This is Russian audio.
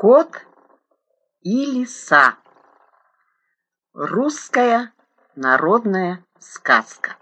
Кот и лиса. Русская народная сказка.